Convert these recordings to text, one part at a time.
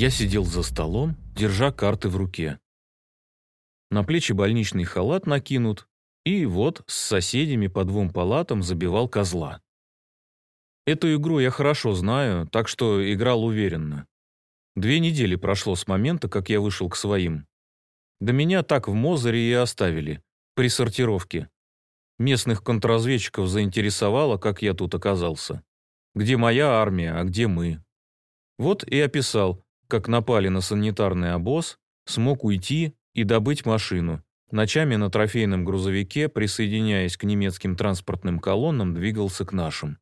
Я сидел за столом, держа карты в руке. На плечи больничный халат накинут, и вот с соседями по двум палатам забивал козла. Эту игру я хорошо знаю, так что играл уверенно. Две недели прошло с момента, как я вышел к своим. До меня так в Мозере и оставили, при сортировке. Местных контрразведчиков заинтересовало, как я тут оказался. Где моя армия, а где мы. Вот и описал, как напали на санитарный обоз, смог уйти и добыть машину. Ночами на трофейном грузовике, присоединяясь к немецким транспортным колоннам, двигался к нашим.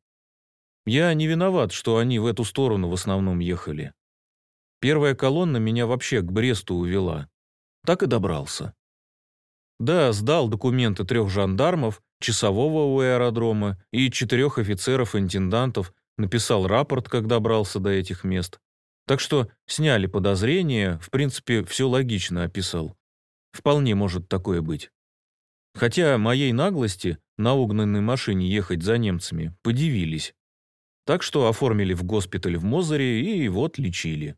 Я не виноват, что они в эту сторону в основном ехали. Первая колонна меня вообще к Бресту увела. Так и добрался. Да, сдал документы трех жандармов, часового у аэродрома и четырех офицеров-интендантов, написал рапорт, как добрался до этих мест. Так что сняли подозрения, в принципе, все логично описал. Вполне может такое быть. Хотя моей наглости на угнанной машине ехать за немцами подивились. Так что оформили в госпиталь в Мозере и вот лечили.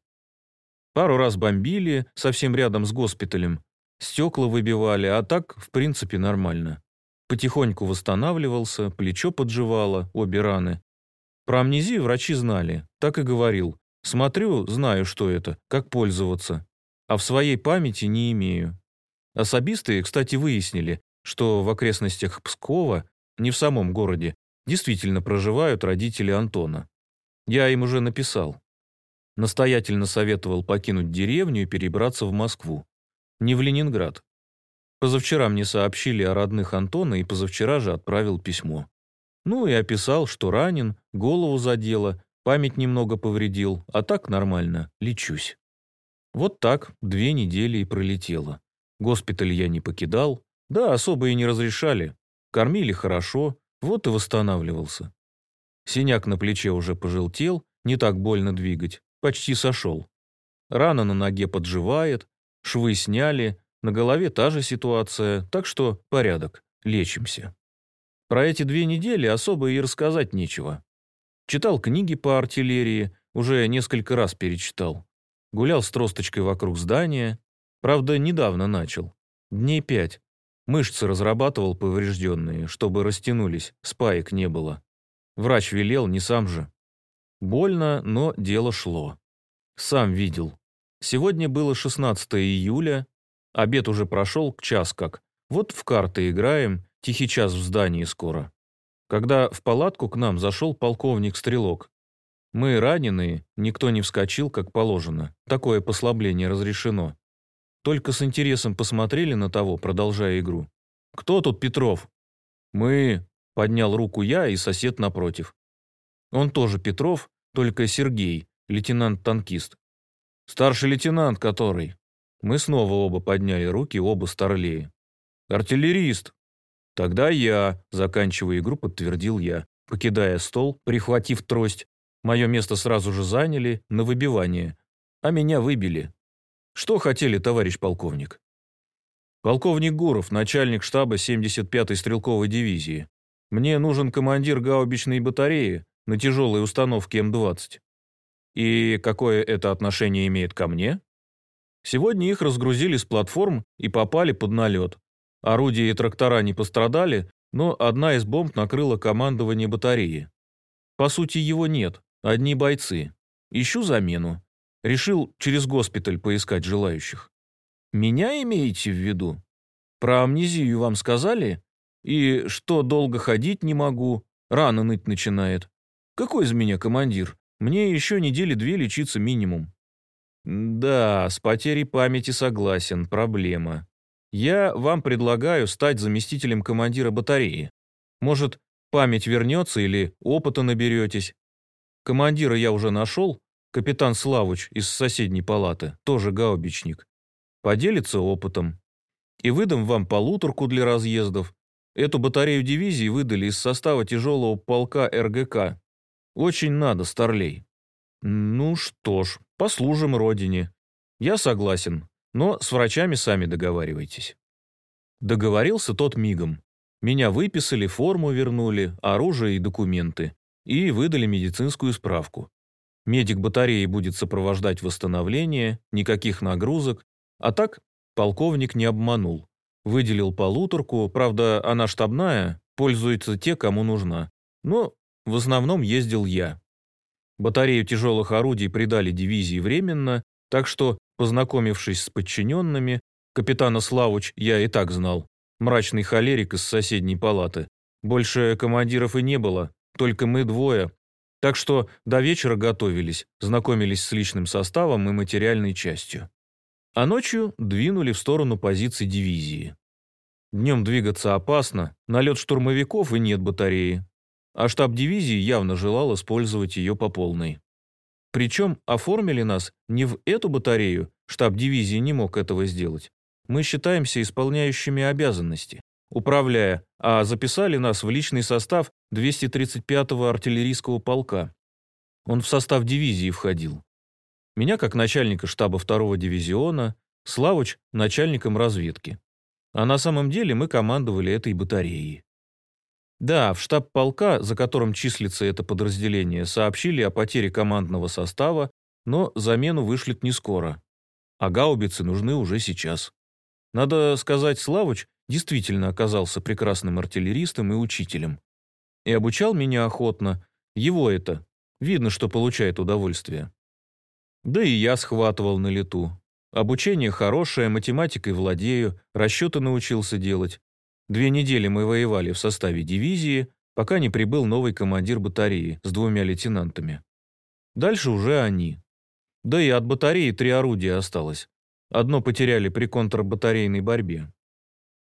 Пару раз бомбили совсем рядом с госпиталем, стекла выбивали, а так, в принципе, нормально. Потихоньку восстанавливался, плечо подживало, обе раны. Про амнезию врачи знали, так и говорил. Смотрю, знаю, что это, как пользоваться. А в своей памяти не имею. Особисты, кстати, выяснили, что в окрестностях Пскова, не в самом городе, действительно проживают родители Антона. Я им уже написал. Настоятельно советовал покинуть деревню и перебраться в Москву. Не в Ленинград. Позавчера мне сообщили о родных Антона и позавчера же отправил письмо. Ну и описал, что ранен, голову задело, Память немного повредил, а так нормально, лечусь. Вот так две недели и пролетело. Госпиталь я не покидал, да, особо и не разрешали. Кормили хорошо, вот и восстанавливался. Синяк на плече уже пожелтел, не так больно двигать, почти сошел. Рана на ноге подживает, швы сняли, на голове та же ситуация, так что порядок, лечимся. Про эти две недели особо и рассказать нечего. Читал книги по артиллерии, уже несколько раз перечитал. Гулял с тросточкой вокруг здания. Правда, недавно начал. Дней пять. Мышцы разрабатывал поврежденные, чтобы растянулись, спаек не было. Врач велел, не сам же. Больно, но дело шло. Сам видел. Сегодня было 16 июля, обед уже прошел час как. Вот в карты играем, тихий час в здании скоро когда в палатку к нам зашел полковник Стрелок. Мы раненые, никто не вскочил, как положено. Такое послабление разрешено. Только с интересом посмотрели на того, продолжая игру. «Кто тут Петров?» «Мы...» — поднял руку я и сосед напротив. Он тоже Петров, только Сергей, лейтенант-танкист. «Старший лейтенант который?» Мы снова оба подняли руки, оба старлее. «Артиллерист», «Тогда я», — заканчивая игру, подтвердил я, покидая стол, прихватив трость. Мое место сразу же заняли на выбивание, а меня выбили. Что хотели, товарищ полковник? Полковник Гуров, начальник штаба 75-й стрелковой дивизии. Мне нужен командир гаубичной батареи на тяжелой установке М-20. И какое это отношение имеет ко мне? Сегодня их разгрузили с платформ и попали под налет. Орудия и трактора не пострадали, но одна из бомб накрыла командование батареи. По сути, его нет, одни бойцы. Ищу замену. Решил через госпиталь поискать желающих. Меня имеете в виду? Про амнезию вам сказали? И что долго ходить не могу, рано ныть начинает. Какой из меня командир? Мне еще недели две лечиться минимум. Да, с потерей памяти согласен, проблема. Я вам предлагаю стать заместителем командира батареи. Может, память вернется или опыта наберетесь. Командира я уже нашел, капитан Славуч из соседней палаты, тоже гаубичник. Поделится опытом. И выдам вам полуторку для разъездов. Эту батарею дивизии выдали из состава тяжелого полка РГК. Очень надо, старлей. Ну что ж, послужим родине. Я согласен, но с врачами сами договаривайтесь. Договорился тот мигом. Меня выписали, форму вернули, оружие и документы. И выдали медицинскую справку. Медик батареи будет сопровождать восстановление, никаких нагрузок. А так полковник не обманул. Выделил полуторку, правда, она штабная, пользуются те, кому нужна. Но в основном ездил я. Батарею тяжелых орудий придали дивизии временно, так что, познакомившись с подчиненными, капитана Славуч я и так знал. Мрачный холерик из соседней палаты. Больше командиров и не было, только мы двое. Так что до вечера готовились, знакомились с личным составом и материальной частью. А ночью двинули в сторону позиций дивизии. Днем двигаться опасно, налет штурмовиков и нет батареи. А штаб дивизии явно желал использовать ее по полной. Причем оформили нас не в эту батарею, штаб дивизии не мог этого сделать. Мы считаемся исполняющими обязанности, управляя, а записали нас в личный состав 235-го артиллерийского полка. Он в состав дивизии входил. Меня как начальника штаба 2-го дивизиона, Славуч – начальником разведки. А на самом деле мы командовали этой батареей. Да, в штаб полка, за которым числится это подразделение, сообщили о потере командного состава, но замену вышлют не скоро. А гаубицы нужны уже сейчас. Надо сказать, Славыч действительно оказался прекрасным артиллеристом и учителем. И обучал меня охотно. Его это. Видно, что получает удовольствие. Да и я схватывал на лету. Обучение хорошее, математикой владею, расчеты научился делать. Две недели мы воевали в составе дивизии, пока не прибыл новый командир батареи с двумя лейтенантами. Дальше уже они. Да и от батареи три орудия осталось. Одно потеряли при контрбатарейной борьбе.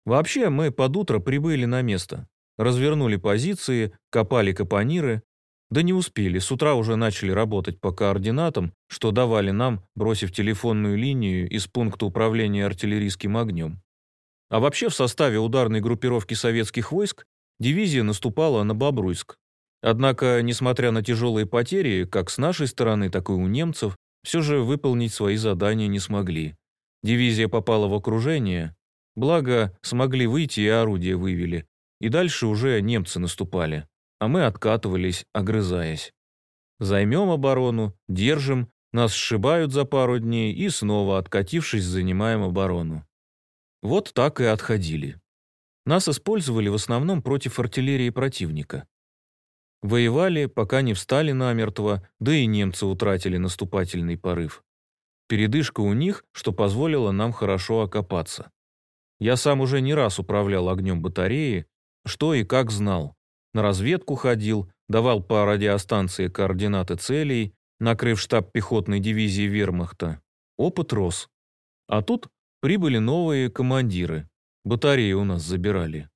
Вообще, мы под утро прибыли на место. Развернули позиции, копали капониры. Да не успели, с утра уже начали работать по координатам, что давали нам, бросив телефонную линию из пункта управления артиллерийским огнем. А вообще в составе ударной группировки советских войск дивизия наступала на Бобруйск. Однако, несмотря на тяжелые потери, как с нашей стороны, так и у немцев, все же выполнить свои задания не смогли. Дивизия попала в окружение, благо смогли выйти и орудия вывели, и дальше уже немцы наступали, а мы откатывались, огрызаясь. Займем оборону, держим, нас сшибают за пару дней и снова, откатившись, занимаем оборону. Вот так и отходили. Нас использовали в основном против артиллерии противника. Воевали, пока не встали намертво, да и немцы утратили наступательный порыв. Передышка у них, что позволило нам хорошо окопаться. Я сам уже не раз управлял огнем батареи, что и как знал. На разведку ходил, давал по радиостанции координаты целей, накрыв штаб пехотной дивизии вермахта. Опыт рос. А тут Прибыли новые командиры. Батареи у нас забирали.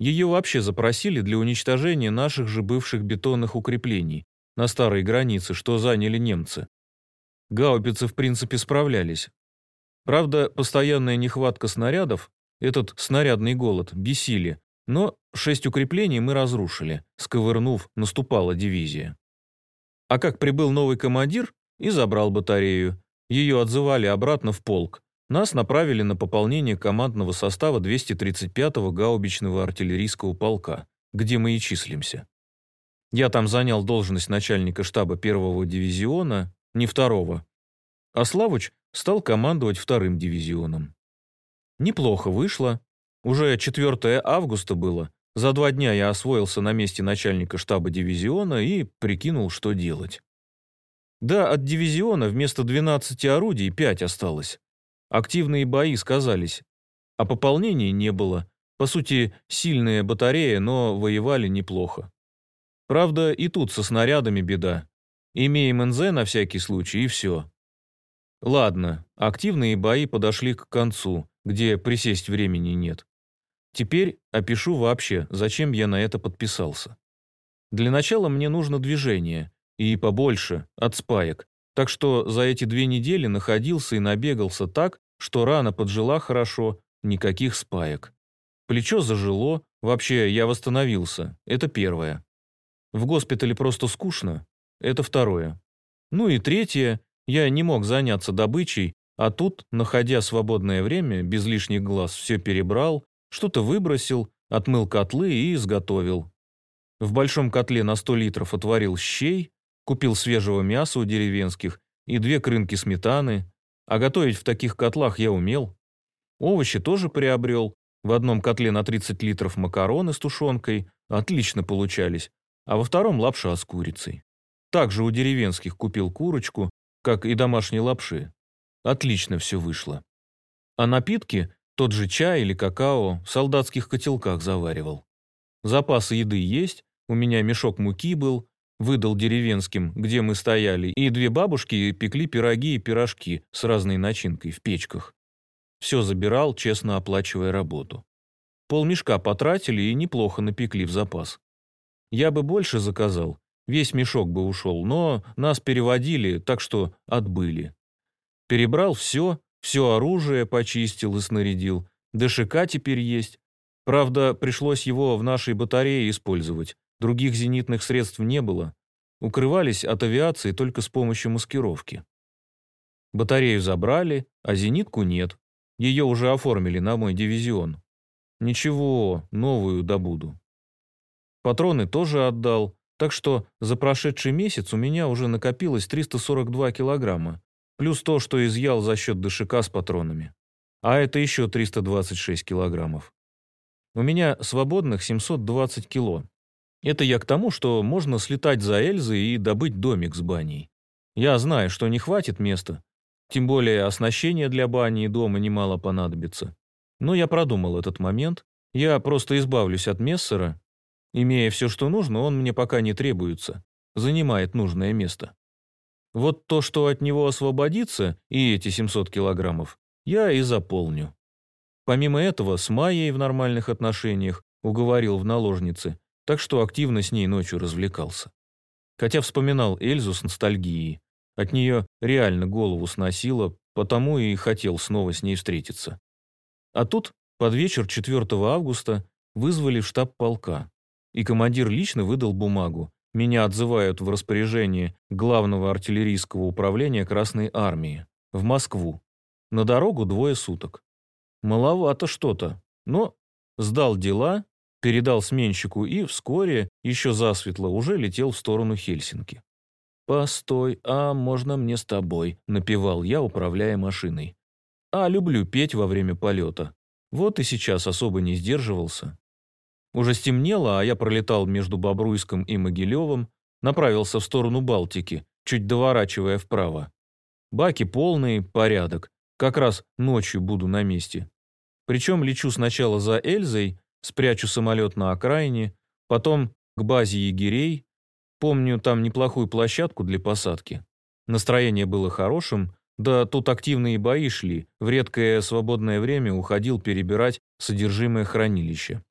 Ее вообще запросили для уничтожения наших же бывших бетонных укреплений на старой границе, что заняли немцы. Гаубицы в принципе справлялись. Правда, постоянная нехватка снарядов, этот снарядный голод, бесили, но шесть укреплений мы разрушили, сковырнув, наступала дивизия. А как прибыл новый командир и забрал батарею, ее отзывали обратно в полк, нас направили на пополнение командного состава 235-го гаубичного артиллерийского полка, где мы и числимся. Я там занял должность начальника штаба первого дивизиона, не второго, а Славыч стал командовать вторым дивизионом. Неплохо вышло. Уже 4 августа было. За два дня я освоился на месте начальника штаба дивизиона и прикинул, что делать. Да, от дивизиона вместо 12 орудий 5 осталось. Активные бои сказались, а пополнений не было. По сути, сильная батарея, но воевали неплохо. Правда, и тут со снарядами беда. Имеем НЗ на всякий случай, и все. Ладно, активные бои подошли к концу, где присесть времени нет. Теперь опишу вообще, зачем я на это подписался. Для начала мне нужно движение, и побольше, от спаек, так что за эти две недели находился и набегался так, что рана поджила хорошо, никаких спаек. Плечо зажило, вообще я восстановился, это первое. В госпитале просто скучно, это второе. Ну и третье, я не мог заняться добычей, а тут, находя свободное время, без лишних глаз все перебрал, что-то выбросил, отмыл котлы и изготовил. В большом котле на 100 литров отварил щей, Купил свежего мяса у деревенских и две крынки сметаны, а готовить в таких котлах я умел. Овощи тоже приобрел. В одном котле на 30 литров макароны с тушенкой отлично получались, а во втором лапша с курицей. Также у деревенских купил курочку, как и домашней лапши. Отлично все вышло. А напитки, тот же чай или какао, в солдатских котелках заваривал. Запасы еды есть, у меня мешок муки был, выдал деревенским, где мы стояли, и две бабушки пекли пироги и пирожки с разной начинкой в печках. Все забирал, честно оплачивая работу. Полмешка потратили и неплохо напекли в запас. Я бы больше заказал, весь мешок бы ушел, но нас переводили, так что отбыли. Перебрал все, все оружие почистил и снарядил. ДШК теперь есть. Правда, пришлось его в нашей батарее использовать. Других зенитных средств не было. Укрывались от авиации только с помощью маскировки. Батарею забрали, а зенитку нет. Ее уже оформили на мой дивизион. Ничего, новую добуду. Патроны тоже отдал, так что за прошедший месяц у меня уже накопилось 342 килограмма, плюс то, что изъял за счет ДШК с патронами. А это еще 326 килограммов. У меня свободных 720 кило. Это я к тому, что можно слетать за Эльзой и добыть домик с баней. Я знаю, что не хватит места, тем более оснащение для бани и дома немало понадобится. Но я продумал этот момент. Я просто избавлюсь от Мессера. Имея все, что нужно, он мне пока не требуется. Занимает нужное место. Вот то, что от него освободится, и эти 700 килограммов, я и заполню. Помимо этого, с Майей в нормальных отношениях уговорил в наложнице, так что активно с ней ночью развлекался. Хотя вспоминал Эльзу с ностальгией, от нее реально голову сносило, потому и хотел снова с ней встретиться. А тут, под вечер 4 августа, вызвали в штаб полка. И командир лично выдал бумагу. Меня отзывают в распоряжение Главного артиллерийского управления Красной Армии. В Москву. На дорогу двое суток. Маловато что-то. Но сдал дела, передал сменщику и вскоре, еще засветло, уже летел в сторону Хельсинки. «Постой, а можно мне с тобой?» – напевал я, управляя машиной. «А люблю петь во время полета. Вот и сейчас особо не сдерживался». Уже стемнело, а я пролетал между Бобруйском и Могилевым, направился в сторону Балтики, чуть доворачивая вправо. Баки полные, порядок. Как раз ночью буду на месте. Причем лечу сначала за Эльзой, спрячу самолет на окраине, потом к базе егерей, Помню там неплохую площадку для посадки. Настроение было хорошим, да тут активные бои шли, в редкое свободное время уходил перебирать содержимое хранилища.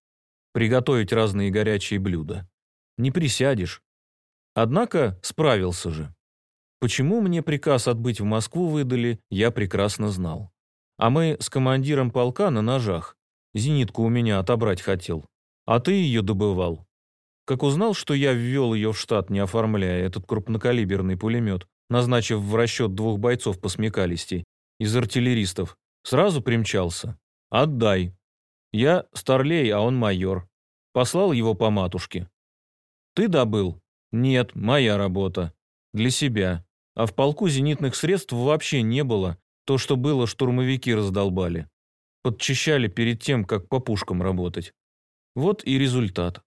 Приготовить разные горячие блюда. Не присядешь. Однако справился же. Почему мне приказ отбыть в Москву выдали, я прекрасно знал. А мы с командиром полка на ножах. Зенитку у меня отобрать хотел. А ты ее добывал. Как узнал, что я ввел ее в штат, не оформляя этот крупнокалиберный пулемет, назначив в расчет двух бойцов по смекалисти, из артиллеристов, сразу примчался. «Отдай». Я старлей, а он майор. Послал его по матушке. «Ты добыл?» «Нет, моя работа. Для себя. А в полку зенитных средств вообще не было. То, что было, штурмовики раздолбали. Подчищали перед тем, как по пушкам работать. Вот и результат.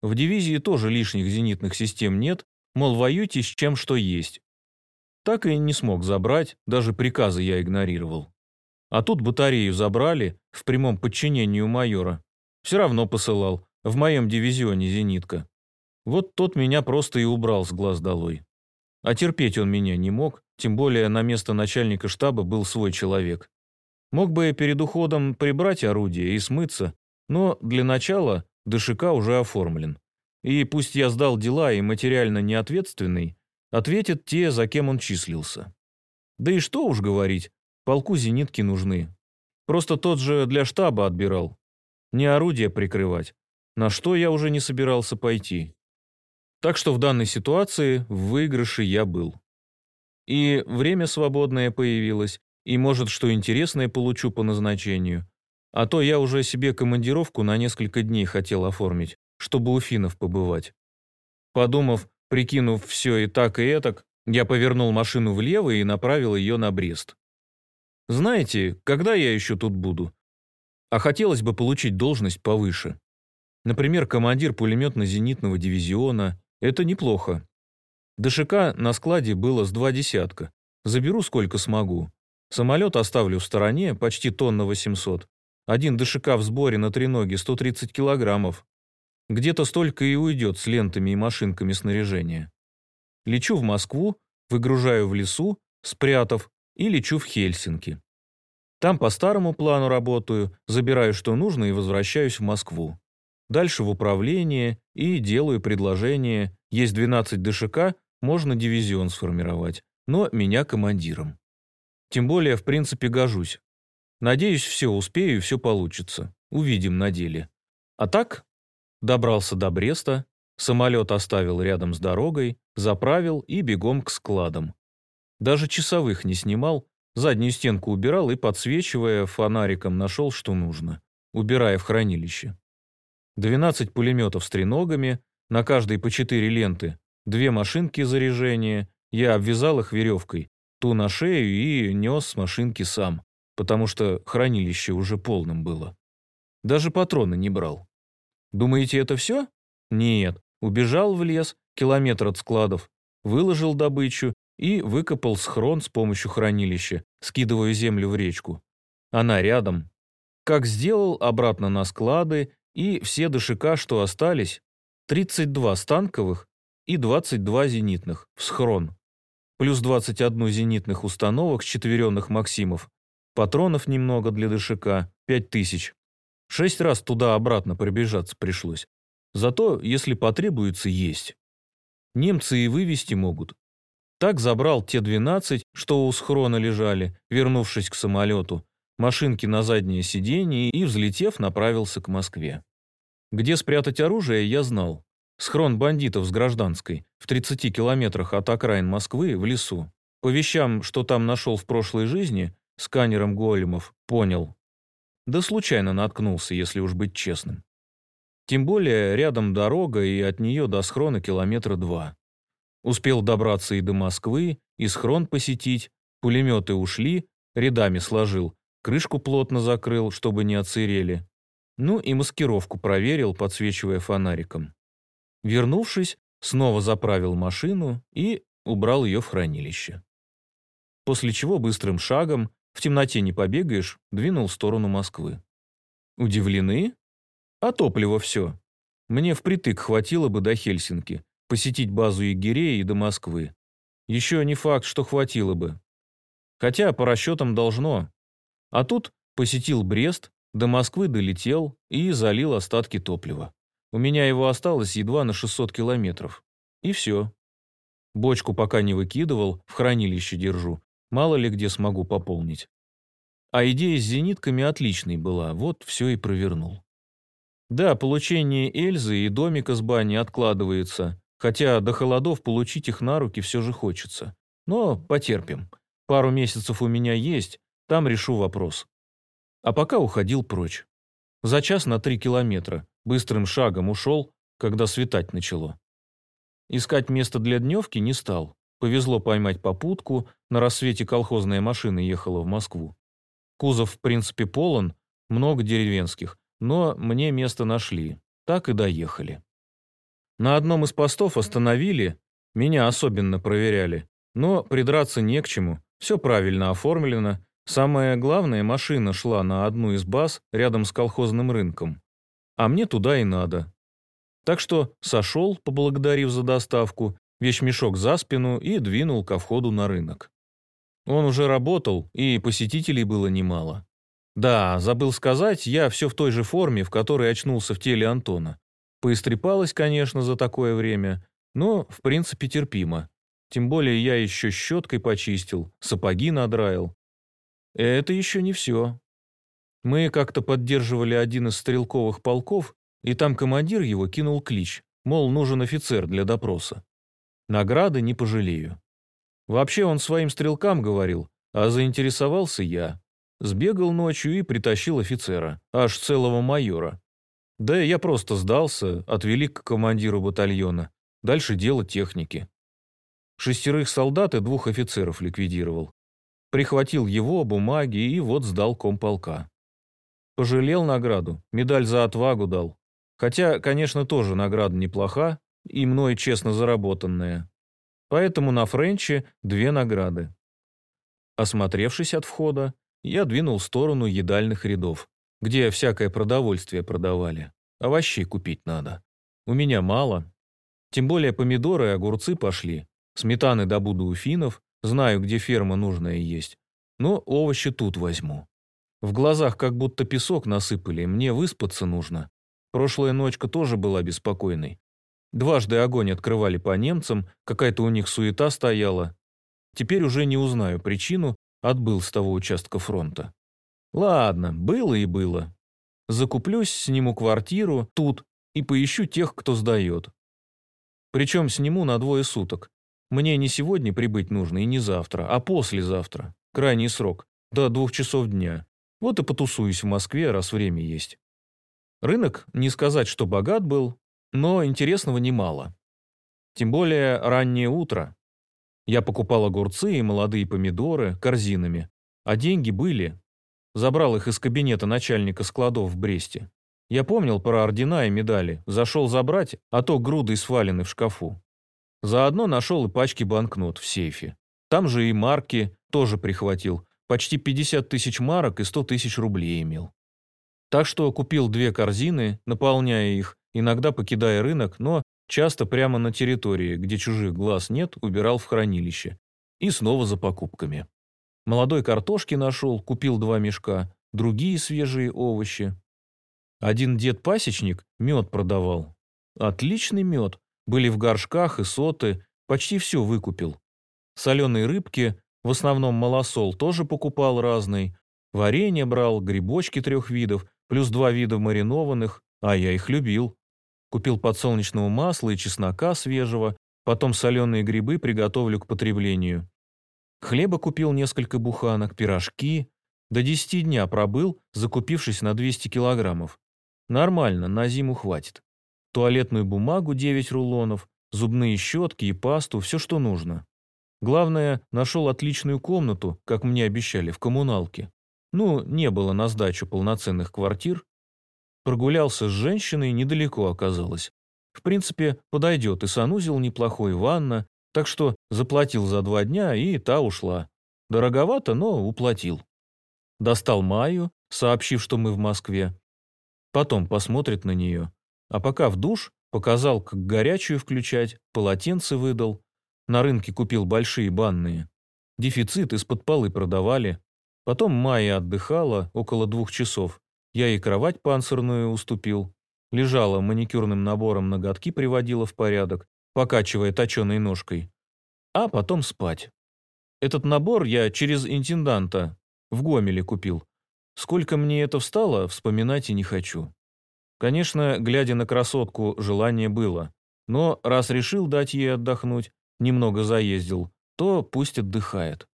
В дивизии тоже лишних зенитных систем нет, мол, воюйте с чем что есть. Так и не смог забрать, даже приказы я игнорировал. А тут батарею забрали, в прямом подчинении у майора. Все равно посылал, в моем дивизионе зенитка. Вот тот меня просто и убрал с глаз долой. А терпеть он меня не мог, тем более на место начальника штаба был свой человек. Мог бы перед уходом прибрать орудие и смыться, но для начала ДШК уже оформлен. И пусть я сдал дела и материально неответственный, ответят те, за кем он числился. Да и что уж говорить, полку зенитки нужны. Просто тот же для штаба отбирал. Не орудие прикрывать, на что я уже не собирался пойти. Так что в данной ситуации в выигрыше я был. И время свободное появилось, и, может, что интересное получу по назначению. А то я уже себе командировку на несколько дней хотел оформить, чтобы у финнов побывать. Подумав, Прикинув все и так, и этак, я повернул машину влево и направил ее на Брест. Знаете, когда я еще тут буду? А хотелось бы получить должность повыше. Например, командир пулеметно-зенитного дивизиона. Это неплохо. ДШК на складе было с два десятка. Заберу сколько смогу. Самолет оставлю в стороне, почти тонна 800. Один ДШК в сборе на треноге 130 килограммов. Где-то столько и уйдет с лентами и машинками снаряжения. Лечу в Москву, выгружаю в лесу, спрятав, и лечу в Хельсинки. Там по старому плану работаю, забираю, что нужно, и возвращаюсь в Москву. Дальше в управление и делаю предложение. Есть 12 ДШК, можно дивизион сформировать, но меня командиром. Тем более, в принципе, гожусь. Надеюсь, все успею и все получится. Увидим на деле. А так, добрался до Бреста, самолет оставил рядом с дорогой, заправил и бегом к складам. Даже часовых не снимал, заднюю стенку убирал и, подсвечивая фонариком, нашел, что нужно, убирая в хранилище. 12 пулеметов с треногами, на каждой по 4 ленты, две машинки заряжения, я обвязал их веревкой, ту на шею и нес с машинки сам потому что хранилище уже полным было. Даже патроны не брал. Думаете, это все? Нет. Убежал в лес, километр от складов, выложил добычу и выкопал схрон с помощью хранилища, скидывая землю в речку. Она рядом. Как сделал, обратно на склады, и все ДШК, что остались, 32 станковых и 22 зенитных, в схрон. Плюс 21 зенитных установок с четверенных Максимов Патронов немного для ДШК, пять тысяч. Шесть раз туда-обратно пробежаться пришлось. Зато, если потребуется, есть. Немцы и вывести могут. Так забрал те 12, что у схрона лежали, вернувшись к самолету, машинки на заднее сиденье и, взлетев, направился к Москве. Где спрятать оружие, я знал. Схрон бандитов с гражданской, в 30 километрах от окраин Москвы, в лесу. По вещам, что там нашел в прошлой жизни, сканером големов, понял. Да случайно наткнулся, если уж быть честным. Тем более рядом дорога, и от нее до схрона километра два. Успел добраться и до Москвы, и схрон посетить, пулеметы ушли, рядами сложил, крышку плотно закрыл, чтобы не оцерели. Ну и маскировку проверил, подсвечивая фонариком. Вернувшись, снова заправил машину и убрал ее в хранилище. После чего быстрым шагом, в темноте не побегаешь, двинул в сторону Москвы. Удивлены? А топливо все. Мне впритык хватило бы до Хельсинки, посетить базу егерей и до Москвы. Еще не факт, что хватило бы. Хотя по расчетам должно. А тут посетил Брест, до Москвы долетел и залил остатки топлива. У меня его осталось едва на 600 километров. И все. Бочку пока не выкидывал, в хранилище держу. Мало ли где смогу пополнить. А идея с зенитками отличной была, вот все и провернул. Да, получение Эльзы и домика с баней откладывается, хотя до холодов получить их на руки все же хочется. Но потерпим. Пару месяцев у меня есть, там решу вопрос. А пока уходил прочь. За час на три километра, быстрым шагом ушел, когда светать начало. Искать место для дневки не стал. Повезло поймать попутку, на рассвете колхозная машина ехала в Москву. Кузов, в принципе, полон, много деревенских, но мне место нашли, так и доехали. На одном из постов остановили, меня особенно проверяли, но придраться не к чему, все правильно оформлено, самое главное, машина шла на одну из баз рядом с колхозным рынком, а мне туда и надо. Так что сошел, поблагодарив за доставку, вещмешок за спину и двинул ко входу на рынок. Он уже работал, и посетителей было немало. Да, забыл сказать, я все в той же форме, в которой очнулся в теле Антона. Поистрепалась, конечно, за такое время, но, в принципе, терпимо. Тем более я еще щеткой почистил, сапоги надраил. Это еще не все. Мы как-то поддерживали один из стрелковых полков, и там командир его кинул клич, мол, нужен офицер для допроса. Награды не пожалею. Вообще он своим стрелкам говорил, а заинтересовался я. Сбегал ночью и притащил офицера, аж целого майора. Да я просто сдался, отвели к командиру батальона. дальше дело техники. Шестерых солдат и двух офицеров ликвидировал. Прихватил его, бумаги и вот сдал комполка. Пожалел награду, медаль за отвагу дал. Хотя, конечно, тоже награда неплоха и мной честно заработанная. Поэтому на Френче две награды. Осмотревшись от входа, я двинул в сторону едальных рядов, где всякое продовольствие продавали. Овощей купить надо. У меня мало. Тем более помидоры и огурцы пошли. Сметаны добуду у финнов, знаю, где ферма нужная есть. Но овощи тут возьму. В глазах как будто песок насыпали, мне выспаться нужно. Прошлая ночка тоже была беспокойной. Дважды огонь открывали по немцам, какая-то у них суета стояла. Теперь уже не узнаю причину, отбыл с того участка фронта. Ладно, было и было. Закуплюсь, сниму квартиру тут и поищу тех, кто сдает. Причем сниму на двое суток. Мне не сегодня прибыть нужно и не завтра, а послезавтра. Крайний срок. До двух часов дня. Вот и потусуюсь в Москве, раз время есть. Рынок, не сказать, что богат был, но интересного немало. Тем более раннее утро. Я покупал огурцы и молодые помидоры корзинами, а деньги были. Забрал их из кабинета начальника складов в Бресте. Я помнил про ордена и медали, зашел забрать, а то груды свалены в шкафу. Заодно нашел и пачки банкнот в сейфе. Там же и марки тоже прихватил. Почти 50 тысяч марок и 100 тысяч рублей имел. Так что купил две корзины, наполняя их, иногда покидая рынок, но часто прямо на территории, где чужих глаз нет, убирал в хранилище. И снова за покупками. Молодой картошки нашел, купил два мешка, другие свежие овощи. Один дед-пасечник мед продавал. Отличный мед. Были в горшках и соты, почти все выкупил. Соленые рыбки, в основном малосол, тоже покупал разный. Варенье брал, грибочки трех видов, плюс два вида маринованных, а я их любил. Купил подсолнечного масла и чеснока свежего, потом соленые грибы приготовлю к потреблению. Хлеба купил несколько буханок, пирожки. До десяти дня пробыл, закупившись на 200 килограммов. Нормально, на зиму хватит. Туалетную бумагу 9 рулонов, зубные щетки и пасту, все, что нужно. Главное, нашел отличную комнату, как мне обещали, в коммуналке. Ну, не было на сдачу полноценных квартир, Прогулялся с женщиной, недалеко оказалось. В принципе, подойдет и санузел неплохой, ванна, так что заплатил за два дня, и та ушла. Дороговато, но уплатил. Достал Майю, сообщив, что мы в Москве. Потом посмотрит на нее. А пока в душ, показал, как горячую включать, полотенце выдал. На рынке купил большие банные. Дефицит из-под полы продавали. Потом Майя отдыхала около двух часов. Я и кровать панцирную уступил. Лежала маникюрным набором ноготки приводила в порядок, покачивая точеной ножкой. А потом спать. Этот набор я через интенданта в Гомеле купил. Сколько мне это встало, вспоминать и не хочу. Конечно, глядя на красотку, желание было. Но раз решил дать ей отдохнуть, немного заездил, то пусть отдыхает.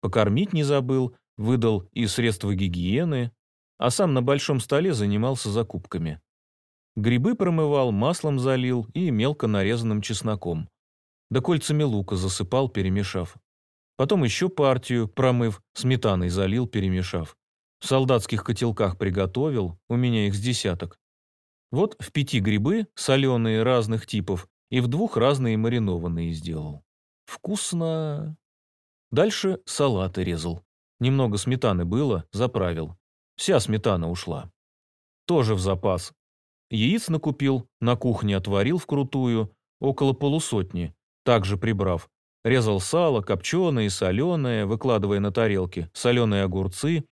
Покормить не забыл, выдал и средства гигиены, а сам на большом столе занимался закупками. Грибы промывал, маслом залил и мелко нарезанным чесноком. Да кольцами лука засыпал, перемешав. Потом еще партию, промыв, сметаной залил, перемешав. В солдатских котелках приготовил, у меня их с десяток. Вот в пяти грибы, соленые разных типов, и в двух разные маринованные сделал. Вкусно. Дальше салаты резал. Немного сметаны было, заправил. Вся сметана ушла. Тоже в запас. Яиц накупил, на кухне отварил вкрутую, около полусотни, также прибрав. Резал сало, копченое и соленое, выкладывая на тарелки, соленые огурцы,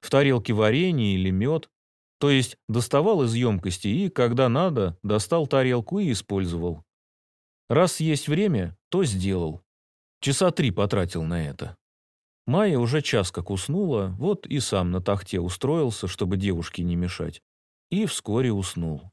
в тарелке варенье или мед. То есть доставал из емкости и, когда надо, достал тарелку и использовал. Раз есть время, то сделал. Часа три потратил на это. Майя уже час как уснула, вот и сам на тахте устроился, чтобы девушке не мешать. И вскоре уснул.